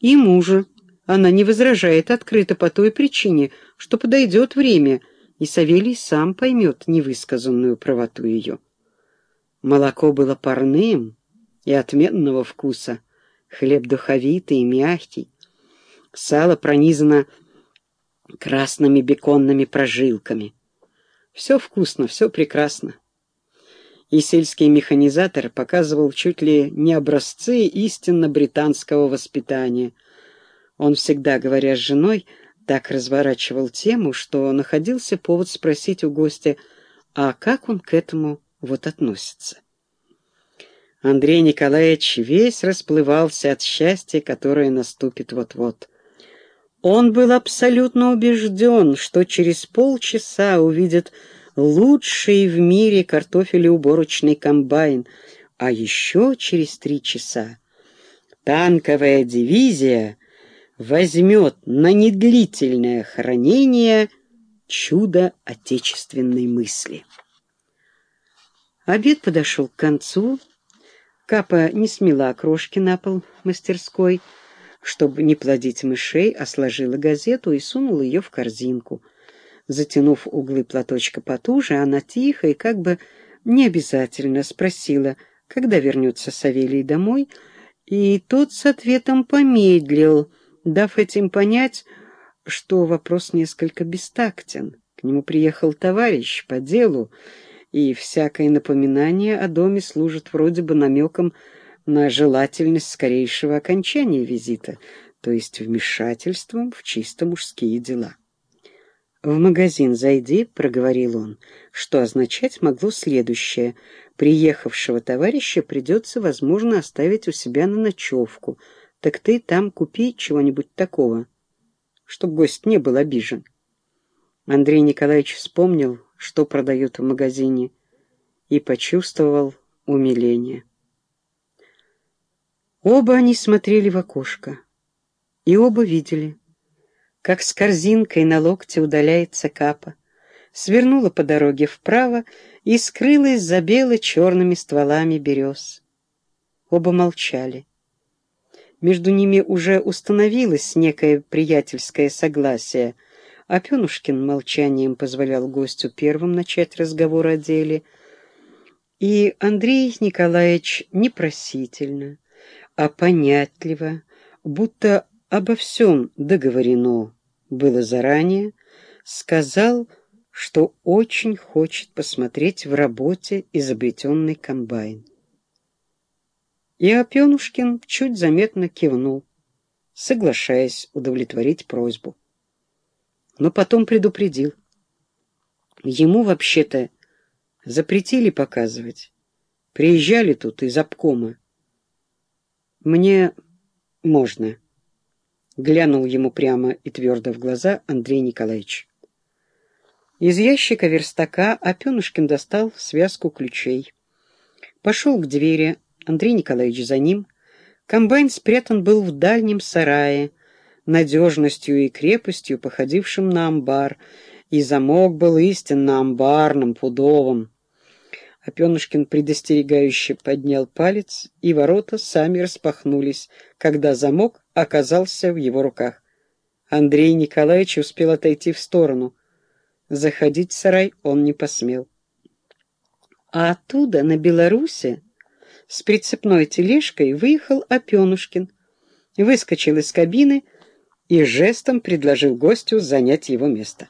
И мужа. Она не возражает открыто по той причине, что подойдет время, и Савелий сам поймет невысказанную правоту ее. Молоко было парным и отменного вкуса, хлеб духовитый и мягкий, сало пронизано красными беконными прожилками. Все вкусно, все прекрасно. И сельский механизатор показывал чуть ли не образцы истинно британского воспитания. Он всегда, говоря с женой, так разворачивал тему, что находился повод спросить у гостя, а как он к этому вот относится. Андрей Николаевич весь расплывался от счастья, которое наступит вот-вот. Он был абсолютно убежден, что через полчаса увидит лучший в мире картофелеуборочный комбайн, а еще через три часа танковая дивизия возьмет на недлительное хранение чудо отечественной мысли. Обед подошел к концу. Капа не смела окрошки на пол мастерской, чтобы не плодить мышей, а сложила газету и сунула ее в корзинку. Затянув углы платочка потуже, она тихо и как бы необязательно спросила, когда вернется Савелий домой, и тот с ответом помедлил, дав этим понять, что вопрос несколько бестактен. К нему приехал товарищ по делу, и всякое напоминание о доме служит вроде бы намеком на желательность скорейшего окончания визита, то есть вмешательством в чисто мужские дела. «В магазин зайди», — проговорил он, что означать могло следующее. «Приехавшего товарища придется, возможно, оставить у себя на ночевку. Так ты там купи чего-нибудь такого, чтоб гость не был обижен». Андрей Николаевич вспомнил, что продают в магазине, и почувствовал умиление. Оба они смотрели в окошко, и оба видели, как с корзинкой на локте удаляется капа, свернула по дороге вправо и скрылась за бело-черными стволами берез. Оба молчали. Между ними уже установилось некое приятельское согласие, а Пенушкин молчанием позволял гостю первым начать разговор о деле, и Андрей Николаевич непросительно, а понятливо, будто обо всем договорено было заранее, сказал, что очень хочет посмотреть в работе изобретенный комбайн. И Опенушкин чуть заметно кивнул, соглашаясь удовлетворить просьбу. Но потом предупредил. Ему вообще-то запретили показывать. Приезжали тут из обкома. «Мне можно», — глянул ему прямо и твердо в глаза Андрей Николаевич. Из ящика верстака Опенушкин достал связку ключей. Пошел к двери, Андрей Николаевич за ним. Комбайн спрятан был в дальнем сарае, надежностью и крепостью, походившим на амбар, и замок был истинно амбарным, пудовым. Опенушкин предостерегающе поднял палец, и ворота сами распахнулись, когда замок оказался в его руках. Андрей Николаевич успел отойти в сторону. Заходить в сарай он не посмел. А оттуда, на Беларуси, с прицепной тележкой выехал Опенушкин, выскочил из кабины и жестом предложил гостю занять его место.